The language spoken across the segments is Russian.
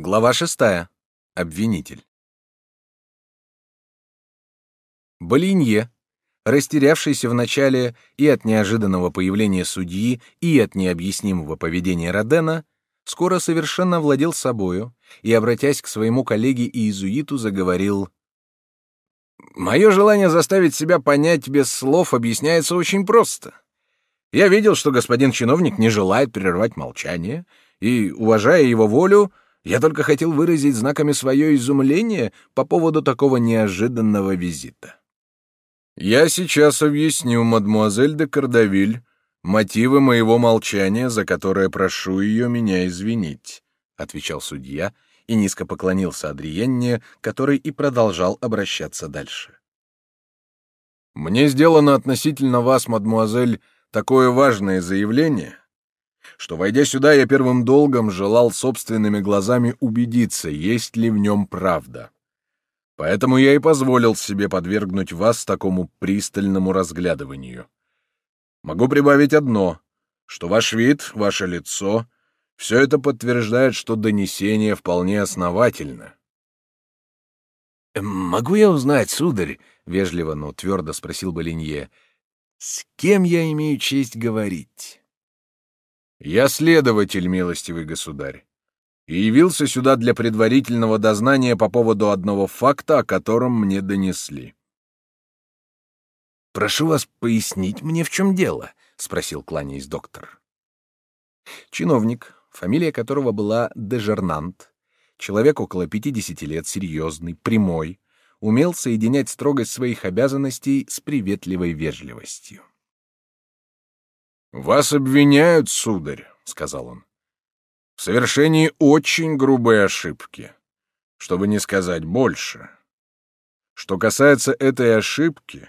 Глава шестая. Обвинитель. Болинье, растерявшийся вначале и от неожиданного появления судьи, и от необъяснимого поведения Родена, скоро совершенно владел собою и, обратясь к своему коллеге иезуиту, заговорил «Мое желание заставить себя понять без слов объясняется очень просто. Я видел, что господин чиновник не желает прервать молчание, и, уважая его волю, — я только хотел выразить знаками свое изумление по поводу такого неожиданного визита. Я сейчас объясню мадмуазель де Кардавиль мотивы моего молчания, за которое прошу ее меня извинить, отвечал судья и низко поклонился Адриенне, который и продолжал обращаться дальше. Мне сделано относительно вас, мадмуазель, такое важное заявление, что, войдя сюда, я первым долгом желал собственными глазами убедиться, есть ли в нем правда. Поэтому я и позволил себе подвергнуть вас такому пристальному разглядыванию. Могу прибавить одно, что ваш вид, ваше лицо — все это подтверждает, что донесение вполне основательно. «Могу я узнать, сударь?» — вежливо, но твердо спросил Болинье. «С кем я имею честь говорить?» Я следователь, милостивый государь, и явился сюда для предварительного дознания по поводу одного факта, о котором мне донесли. «Прошу вас пояснить мне, в чем дело», — спросил, кланяясь доктор. Чиновник, фамилия которого была Дежернант, человек около пятидесяти лет, серьезный, прямой, умел соединять строгость своих обязанностей с приветливой вежливостью. «Вас обвиняют, сударь», — сказал он, — «в совершении очень грубой ошибки, чтобы не сказать больше. Что касается этой ошибки,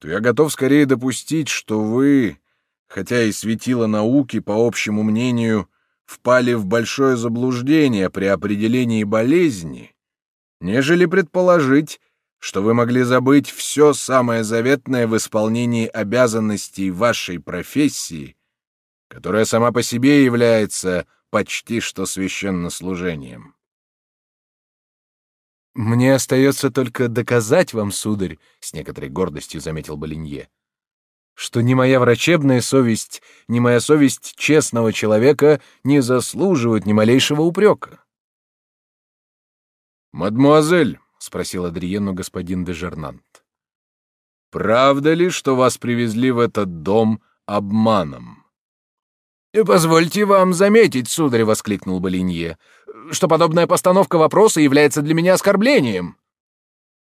то я готов скорее допустить, что вы, хотя и светило науки, по общему мнению, впали в большое заблуждение при определении болезни, нежели предположить, что вы могли забыть все самое заветное в исполнении обязанностей вашей профессии, которая сама по себе является почти что священнослужением. «Мне остается только доказать вам, сударь», — с некоторой гордостью заметил Болинье, «что ни моя врачебная совесть, ни моя совесть честного человека не заслуживают ни малейшего упрека». «Мадмуазель», — спросил Адриену господин де Жернант. «Правда ли, что вас привезли в этот дом обманом?» «И позвольте вам заметить, сударь», — воскликнул Болинье, «что подобная постановка вопроса является для меня оскорблением».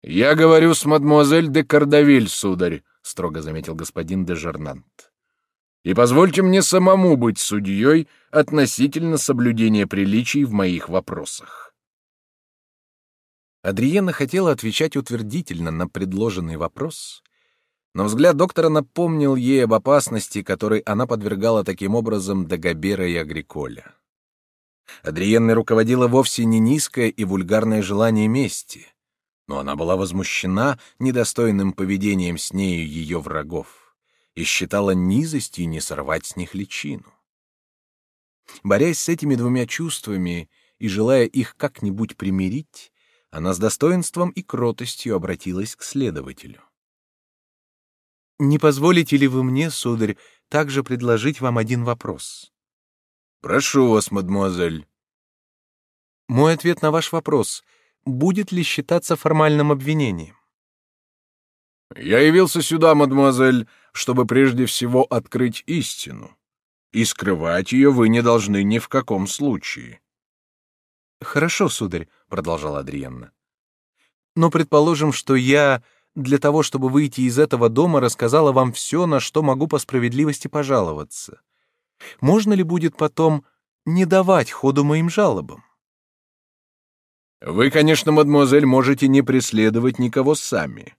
«Я говорю с мадемуазель де Кардавиль, сударь», — строго заметил господин де Жернант. «И позвольте мне самому быть судьей относительно соблюдения приличий в моих вопросах». Адриена хотела отвечать утвердительно на предложенный вопрос, но взгляд доктора напомнил ей об опасности, которой она подвергала таким образом Дагобера и Агриколя. Адриенной руководила вовсе не низкое и вульгарное желание мести, но она была возмущена недостойным поведением с нею ее врагов и считала низостью не сорвать с них личину. Борясь с этими двумя чувствами и желая их как-нибудь примирить, она с достоинством и кротостью обратилась к следователю. «Не позволите ли вы мне, сударь, также предложить вам один вопрос?» «Прошу вас, мадемуазель». «Мой ответ на ваш вопрос будет ли считаться формальным обвинением?» «Я явился сюда, мадемуазель, чтобы прежде всего открыть истину, и скрывать ее вы не должны ни в каком случае». Хорошо, сударь, продолжала Адриенна. Но предположим, что я для того, чтобы выйти из этого дома, рассказала вам все, на что могу по справедливости пожаловаться. Можно ли будет потом не давать ходу моим жалобам? Вы, конечно, мадемуазель, можете не преследовать никого сами.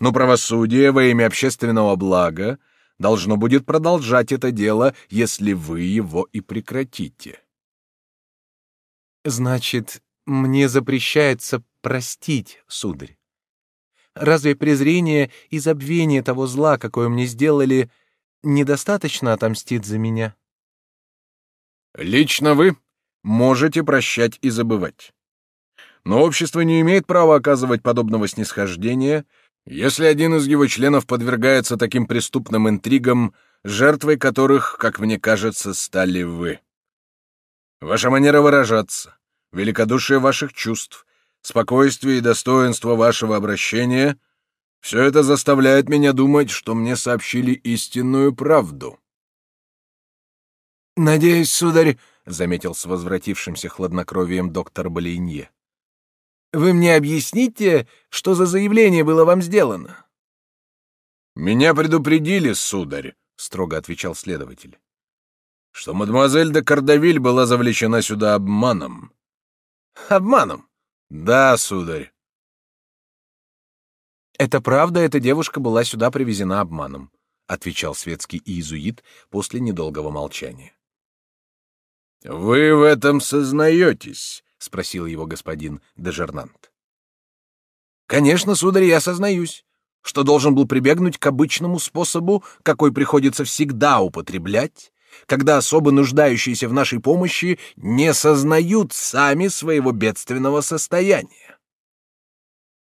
Но правосудие во имя общественного блага должно будет продолжать это дело, если вы его и прекратите. Значит, мне запрещается простить, сударь. Разве презрение и забвение того зла, какое мне сделали, недостаточно отомстит за меня? Лично вы можете прощать и забывать. Но общество не имеет права оказывать подобного снисхождения, если один из его членов подвергается таким преступным интригам, жертвой которых, как мне кажется, стали вы. Ваша манера выражаться, великодушие ваших чувств, спокойствие и достоинство вашего обращения — все это заставляет меня думать, что мне сообщили истинную правду. «Надеюсь, сударь», — заметил с возвратившимся хладнокровием доктор Болинье, «вы мне объясните, что за заявление было вам сделано?» «Меня предупредили, сударь», — строго отвечал следователь, «что мадемуазель де Кардавиль была завлечена сюда обманом». «Обманом?» «Да, сударь». «Это правда, эта девушка была сюда привезена обманом», — отвечал светский иезуит после недолгого молчания. «Вы в этом сознаетесь?» — спросил его господин Дежернант. «Конечно, сударь, я сознаюсь, что должен был прибегнуть к обычному способу, какой приходится всегда употреблять, когда особо нуждающиеся в нашей помощи не сознают сами своего бедственного состояния.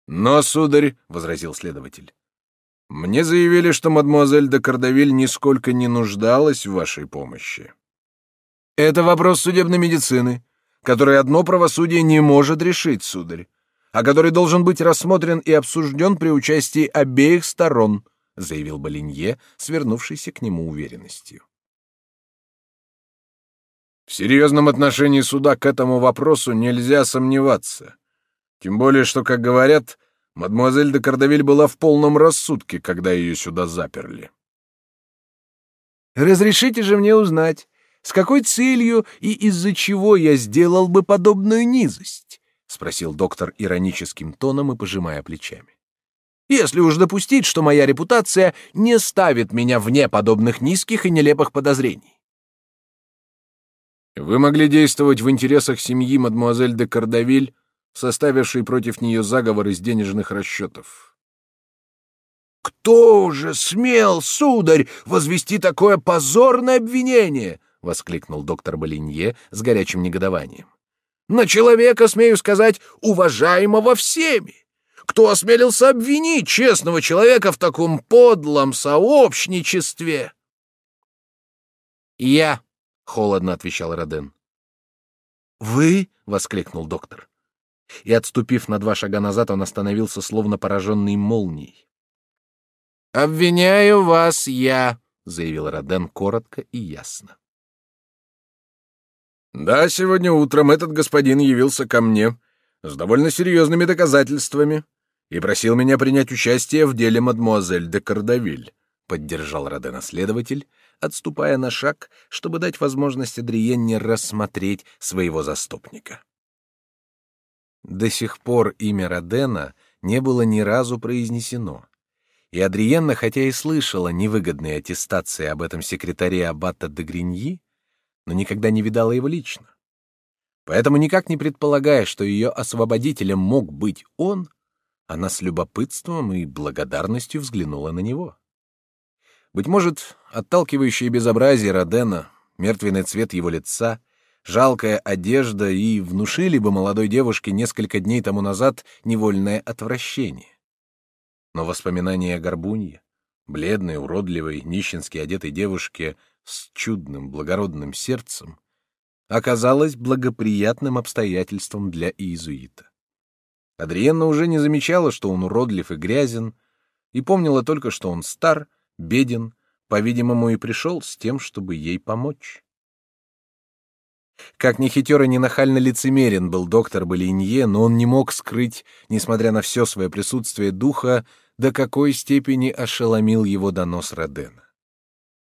«Но, сударь», — возразил следователь, — «мне заявили, что мадемуазель де Кардавиль нисколько не нуждалась в вашей помощи». Это вопрос судебной медицины, который одно правосудие не может решить, сударь, а который должен быть рассмотрен и обсужден при участии обеих сторон, заявил Болинье, свернувшийся к нему уверенностью. В серьезном отношении суда к этому вопросу нельзя сомневаться. Тем более, что, как говорят, мадемуазель де Кардавиль была в полном рассудке, когда ее сюда заперли. «Разрешите же мне узнать, с какой целью и из-за чего я сделал бы подобную низость? спросил доктор ироническим тоном и пожимая плечами. Если уж допустить, что моя репутация не ставит меня вне подобных низких и нелепых подозрений. Вы могли действовать в интересах семьи мадемуазель де Кардавиль, составившей против нее заговор из денежных расчетов. Кто же смел, сударь, возвести такое позорное обвинение? — воскликнул доктор Болинье с горячим негодованием. «На человека, смею сказать, уважаемого всеми! Кто осмелился обвинить честного человека в таком подлом сообщничестве?» «Я», — холодно отвечал Роден. «Вы?» — воскликнул доктор. И, отступив на два шага назад, он остановился, словно пораженный молнией. «Обвиняю вас я», — заявил Роден коротко и ясно. Да, сегодня утром этот господин явился ко мне с довольно серьезными доказательствами и просил меня принять участие в деле мадмуазель де Кардавиль, поддержал Родена следователь, отступая на шаг, чтобы дать возможность Адриенне рассмотреть своего заступника. До сих пор имя Родена не было ни разу произнесено, и Адриенна, хотя и слышала невыгодные аттестации об этом секретаре аббата де Гриньи, но никогда не видала его лично. Поэтому, никак не предполагая, что ее освободителем мог быть он, она с любопытством и благодарностью взглянула на него. Быть может, отталкивающее безобразие Родена, мертвенный цвет его лица, жалкая одежда и внушили бы молодой девушке несколько дней тому назад невольное отвращение. Но воспоминания о Горбунье, бледной, уродливой, нищенски одетой девушке — с чудным благородным сердцем, оказалось благоприятным обстоятельством для иезуита. Адриенна уже не замечала, что он уродлив и грязен, и помнила только, что он стар, беден, по-видимому, и пришел с тем, чтобы ей помочь. Как ни хитер и ни нахально лицемерен был доктор Болинье, но он не мог скрыть, несмотря на все свое присутствие духа, до какой степени ошеломил его донос Родена.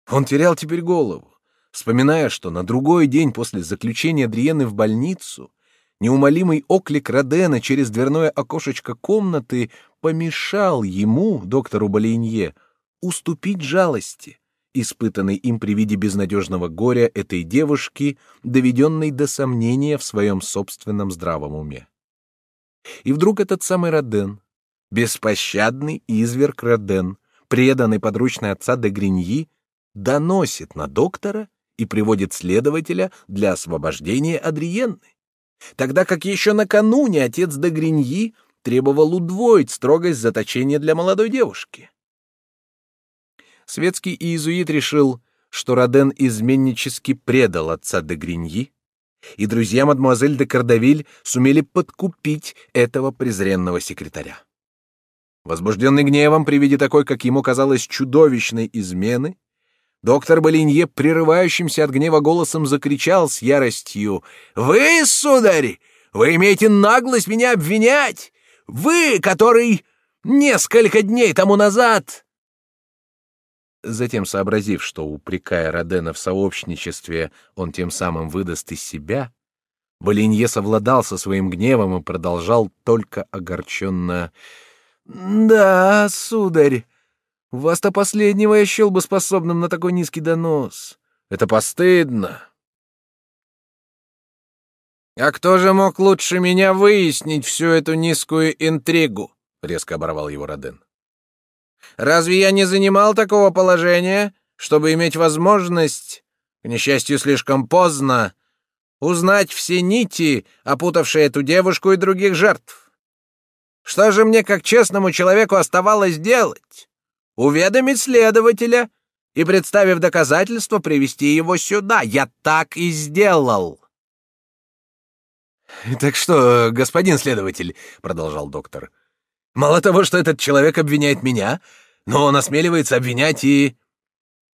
Он терял теперь голову, вспоминая, что на другой день после заключения Адриены в больницу неумолимый оклик Родена через дверное окошечко комнаты помешал ему, доктору Болинье, уступить жалости, испытанной им при виде безнадежного горя этой девушки, доведенной до сомнения в своем собственном здравом уме. И вдруг этот самый Роден, беспощадный изверг Роден, преданный подручный отца де Гриньи, доносит на доктора и приводит следователя для освобождения Адриенны, тогда как еще накануне отец де Гриньи требовал удвоить строгость заточения для молодой девушки. Светский иезуит решил, что Роден изменнически предал отца де Гриньи, и друзья мадемуазель де Кардавиль сумели подкупить этого презренного секретаря. Возбужденный гневом при виде такой, как ему казалось, чудовищной измены, доктор Болинье, прерывающимся от гнева голосом, закричал с яростью «Вы, сударь, вы имеете наглость меня обвинять! Вы, который несколько дней тому назад Затем, сообразив, что, упрекая Родена в сообщничестве, он тем самым выдаст из себя, Болинье совладал со своим гневом и продолжал только огорченно «Да, сударь, вас-то последнего я счел бы способным на такой низкий донос. Это постыдно». «А кто же мог лучше меня выяснить всю эту низкую интригу?» — резко оборвал его Роден. Разве я не занимал такого положения, чтобы иметь возможность, к несчастью, слишком поздно, узнать все нити, опутавшие эту девушку и других жертв? Что же мне, как честному человеку, оставалось делать? Уведомить следователя и, представив доказательства, привести его сюда. Я так и сделал. «Так что, господин следователь», — продолжал доктор, — «мало того, что этот человек обвиняет меня, но он осмеливается обвинять и...»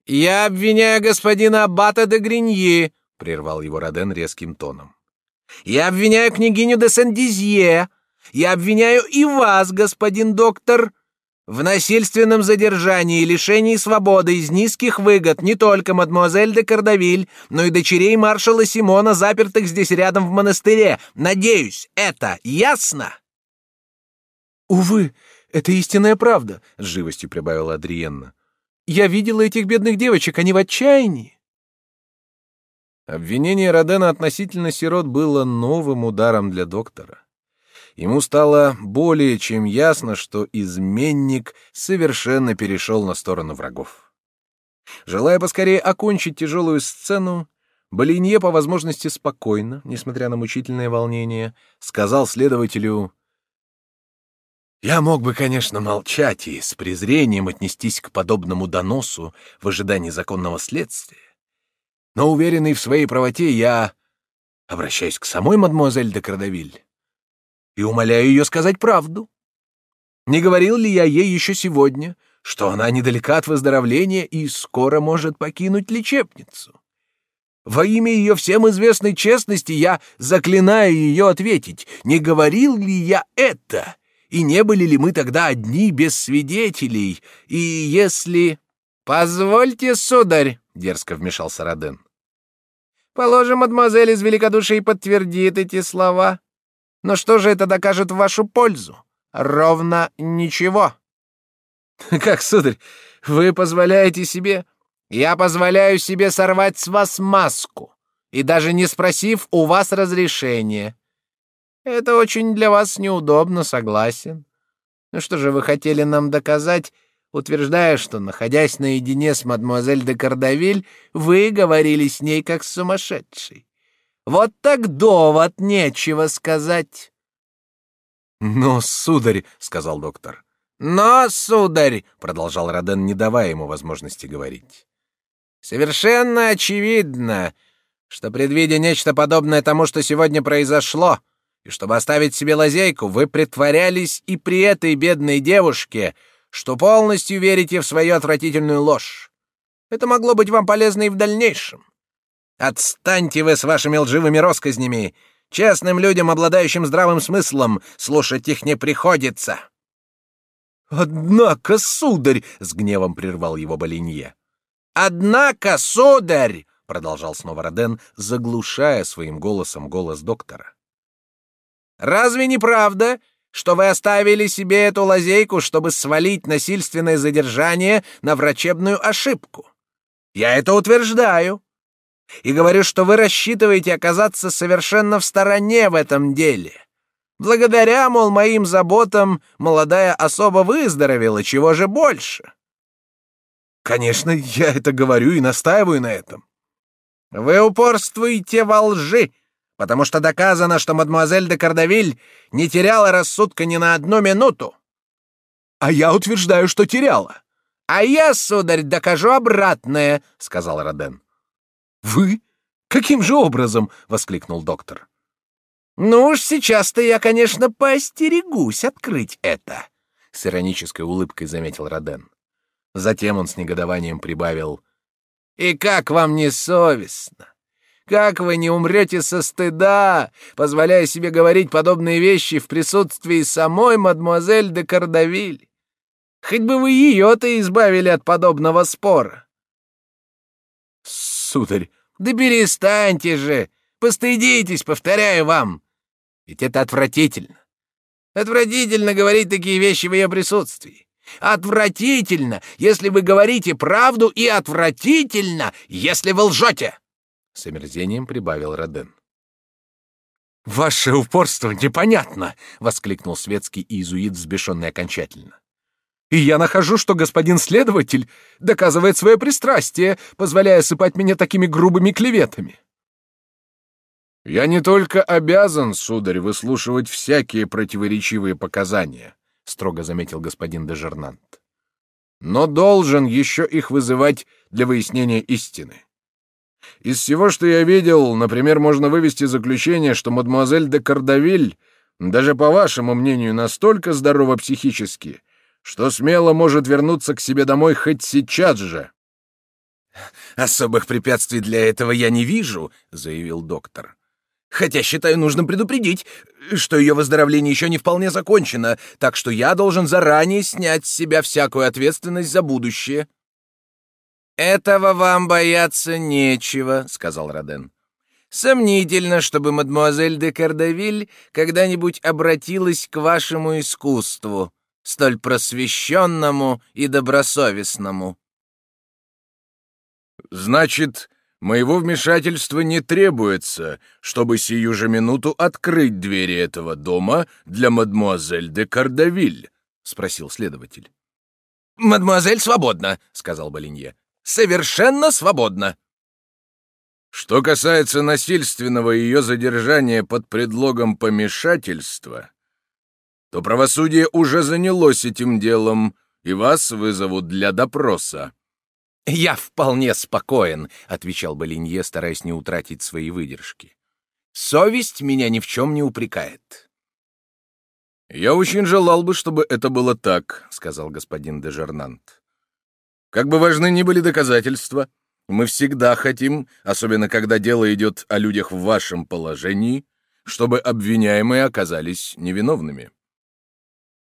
«Я обвиняю господина Аббата де Гриньи», — прервал его Роден резким тоном. «Я обвиняю княгиню де Сен-Дизье. Я обвиняю и вас, господин доктор, в насильственном задержании и лишении свободы из низких выгод не только мадемуазель де Кардавиль, но и дочерей маршала Симона, запертых здесь рядом в монастыре. Надеюсь, это ясно?» «Увы, это истинная правда, с живостью прибавила Адриенна. Я видела этих бедных девочек, они в отчаянии. Обвинение Родена относительно сирот было новым ударом для доктора. Ему стало более чем ясно, что изменник совершенно перешел на сторону врагов. Желая поскорее окончить тяжелую сцену, Болинье по возможности спокойно, несмотря на мучительное волнение, сказал следователю я мог бы, конечно, молчать и с презрением отнестись к подобному доносу в ожидании законного следствия. Но, уверенный в своей правоте, я обращаюсь к самой мадемуазель де Крадавиль и умоляю ее сказать правду. Не говорил ли я ей еще сегодня, что она недалека от выздоровления и скоро может покинуть лечебницу? Во имя ее всем известной честности я заклинаю ее ответить, не говорил ли я это и не были ли мы тогда одни без свидетелей? И если... — Позвольте, сударь, — дерзко вмешался Роден. — Положим, мадемуазель из великодушия подтвердит эти слова. Но что же это докажет в вашу пользу? Ровно ничего. — Как, сударь, вы позволяете себе... Я позволяю себе сорвать с вас маску, и даже не спросив у вас разрешения. Это очень для вас неудобно, согласен. Ну что же вы хотели нам доказать, утверждая, что, находясь наедине с мадемуазель де Кардавиль, вы говорили с ней как с сумасшедшей? Вот так довод, нечего сказать. «Но, сударь», — сказал доктор. «Но, сударь», — продолжал Роден, не давая ему возможности говорить. «Совершенно очевидно, что, предвидя нечто подобное тому, что сегодня произошло, — и чтобы оставить себе лазейку, вы притворялись и при этой бедной девушке, что полностью верите в свою отвратительную ложь. Это могло быть вам полезно и в дальнейшем. Отстаньте вы с вашими лживыми россказнями. Честным людям, обладающим здравым смыслом, слушать их не приходится. Однако, сударь, с гневом прервал его Болинье. Однако, сударь, продолжал снова Роден, заглушая своим голосом голос доктора. Разве не правда, что вы оставили себе эту лазейку, чтобы свалить насильственное задержание на врачебную ошибку? Я это утверждаю. И говорю, что вы рассчитываете оказаться совершенно в стороне в этом деле. Благодаря, мол, моим заботам молодая особа выздоровела, чего же больше? Конечно, я это говорю и настаиваю на этом. Вы упорствуете во лжи, потому что доказано, что мадемуазель де Кардавиль не теряла рассудка ни на одну минуту. А я утверждаю, что теряла. А я, сударь, докажу обратное, сказал Роден. Вы? Каким же образом? воскликнул доктор. Ну уж сейчас-то я, конечно, поостерегусь открыть это, с иронической улыбкой заметил Роден. Затем он с негодованием прибавил: И как вам не совестно? Как вы не умрете со стыда, позволяя себе говорить подобные вещи в присутствии самой мадемуазель де Кардавиль? Хоть бы вы ее-то избавили от подобного спора. Сударь, да перестаньте же, постыдитесь, повторяю вам. Ведь это отвратительно. Отвратительно говорить такие вещи в ее присутствии. Отвратительно, если вы говорите правду, и отвратительно, если вы лжете!» С омерзением прибавил Роден. «Ваше упорство непонятно!» — воскликнул светский иезуит, взбешенный окончательно. «И я нахожу, что господин следователь доказывает свое пристрастие, позволяя сыпать меня такими грубыми клеветами». «Я не только обязан, сударь, выслушивать всякие противоречивые показания», — строго заметил господин де Жернант. «Но должен еще их вызывать для выяснения истины. Из всего, что я видел, например, можно вывести заключение, что мадемуазель де Кардавиль, даже по вашему мнению, настолько здорова психически, что смело может вернуться к себе домой хоть сейчас же». «Особых препятствий для этого я не вижу», — заявил доктор. Хотя считаю нужным предупредить, что ее выздоровление еще не вполне закончено, так что я должен заранее снять с себя всякую ответственность за будущее. Этого вам бояться нечего, сказал Роден. Сомнительно, чтобы мадмуазель де Кардавиль когда-нибудь обратилась к вашему искусству, столь просвещенному и добросовестному. Значит, Моего вмешательства не требуется, чтобы сию же минуту открыть двери этого дома для мадмуазель де Кардавиль, — спросил следователь. — Мадмуазель свободна, — сказал Болинье. — Совершенно свободна. Что касается насильственного ее задержания под предлогом помешательства, то правосудие уже занялось этим делом, и вас вызовут для допроса. «Я вполне спокоен», — отвечал Болинье, стараясь не утратить свои выдержки. «Совесть меня ни в чем не упрекает». «Я очень желал бы, чтобы это было так», — сказал господин де Жернант. «Как бы важны ни были доказательства, мы всегда хотим, особенно когда дело идет о людях в вашем положении, чтобы обвиняемые оказались невиновными».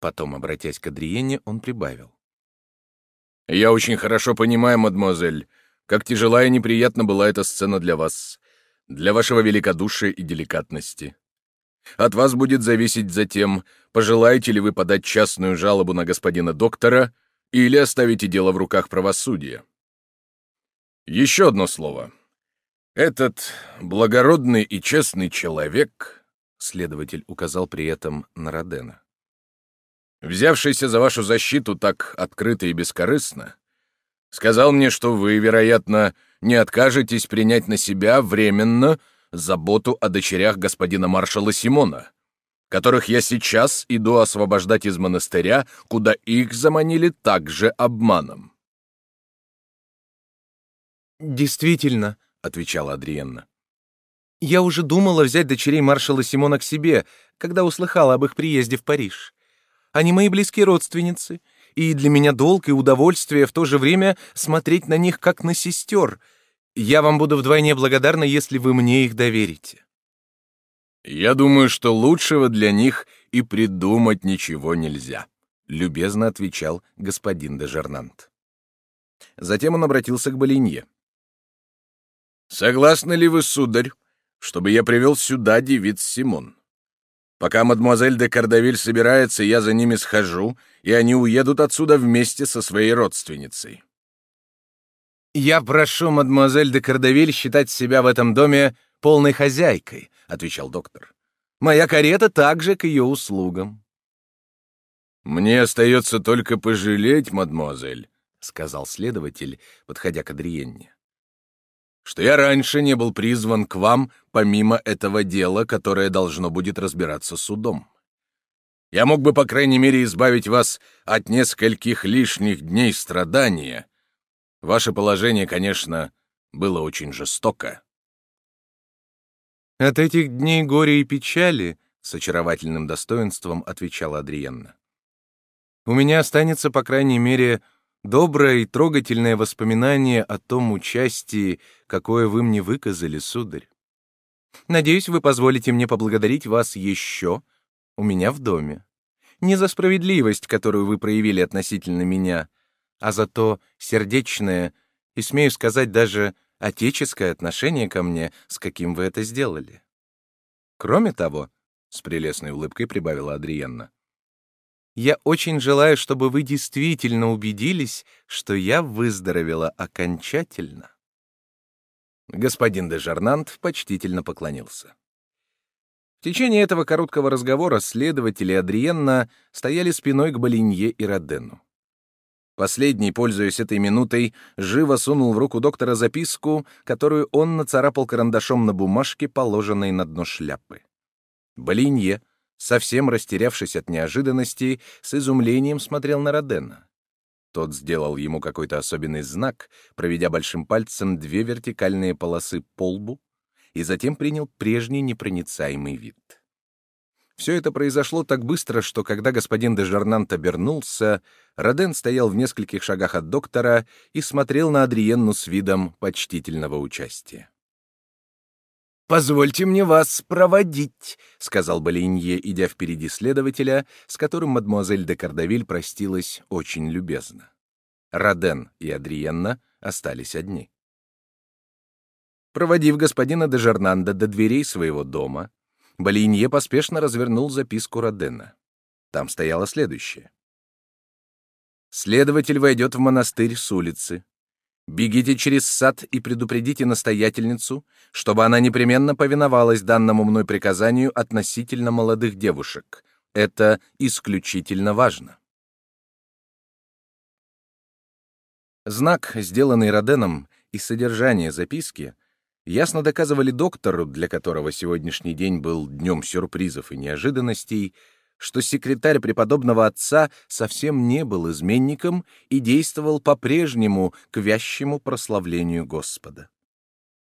Потом, обратясь к Адриене, он прибавил. «Я очень хорошо понимаю, мадемуазель, как тяжела и неприятна была эта сцена для вас, для вашего великодушия и деликатности. От вас будет зависеть затем, пожелаете ли вы подать частную жалобу на господина доктора или оставите дело в руках правосудия. Еще одно слово. Этот благородный и честный человек, следователь указал при этом на Родена, взявшийся за вашу защиту так открыто и бескорыстно, сказал мне, что вы, вероятно, не откажетесь принять на себя временно заботу о дочерях господина маршала Симона, которых я сейчас иду освобождать из монастыря, куда их заманили также обманом. «Действительно», — отвечала Адриенна. «Я уже думала взять дочерей маршала Симона к себе, когда услыхала об их приезде в Париж. Они мои близкие родственницы, и для меня долг и удовольствие в то же время смотреть на них как на сестер. Я вам буду вдвойне благодарна, если вы мне их доверите». «Я думаю, что лучшего для них и придумать ничего нельзя», — любезно отвечал господин де Жернант. Затем он обратился к Болинье. «Согласны ли вы, сударь, чтобы я привел сюда девиц Симон?» Пока мадемуазель де Кардавиль собирается, я за ними схожу, и они уедут отсюда вместе со своей родственницей. «Я прошу мадемуазель де Кардавиль считать себя в этом доме полной хозяйкой», — отвечал доктор. «Моя карета также к ее услугам». «Мне остается только пожалеть, мадемуазель», — сказал следователь, подходя к Адриенне, что я раньше не был призван к вам помимо этого дела, которое должно будет разбираться судом. Я мог бы, по крайней мере, избавить вас от нескольких лишних дней страдания. Ваше положение, конечно, было очень жестоко. От этих дней горя и печали, с очаровательным достоинством отвечала Адриенна. У меня останется, по крайней мере, доброе и трогательное воспоминание о том участии, какое вы мне выказали, сударь. Надеюсь, вы позволите мне поблагодарить вас еще у меня в доме. Не за справедливость, которую вы проявили относительно меня, а за то сердечное и, смею сказать, даже отеческое отношение ко мне, с каким вы это сделали. Кроме того, — с прелестной улыбкой прибавила Адриенна, я очень желаю, чтобы вы действительно убедились, что я выздоровела окончательно. Господин де Жарнант почтительно поклонился. В течение этого короткого разговора следователи Адриенна стояли спиной к Болинье и Родену. Последний, пользуясь этой минутой, живо сунул в руку доктора записку, которую он нацарапал карандашом на бумажке, положенной на дно шляпы. Болинье, совсем растерявшись от неожиданности, с изумлением смотрел на Родена. Тот сделал ему какой-то особенный знак, проведя большим пальцем две вертикальные полосы по лбу, и затем принял прежний непроницаемый вид. Все это произошло так быстро, что когда господин де Жернант обернулся, Роден стоял в нескольких шагах от доктора и смотрел на Адриенну с видом почтительного участия. «Позвольте мне вас проводить», — сказал Болинье, идя впереди следователя, с которым мадемуазель де Кардавиль простилась очень любезно. Роден и Адриенна остались одни. Проводив господина де Жернанда до дверей своего дома, Болинье поспешно развернул записку Родена. Там стояло следующее. «Следователь войдет в монастырь с улицы. Бегите через сад и предупредите настоятельницу, чтобы она непременно повиновалась данному мной приказанию относительно молодых девушек. Это исключительно важно. Знак, сделанный Роденом, и содержание записки ясно доказывали доктору, для которого сегодняшний день был днем сюрпризов и неожиданностей, что секретарь преподобного отца совсем не был изменником и действовал по-прежнему к вящему прославлению Господа.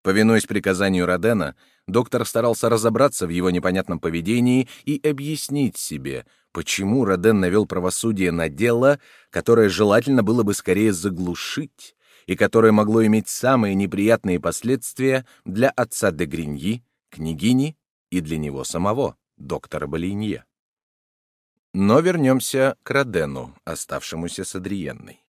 Повинуясь приказанию Родена, доктор старался разобраться в его непонятном поведении и объяснить себе, почему Роден навел правосудие на дело, которое желательно было бы скорее заглушить, и которое могло иметь самые неприятные последствия для отца де Гриньи, княгини и для него самого, доктора Болинье. Но вернемся к Родену, оставшемуся с Адриенной.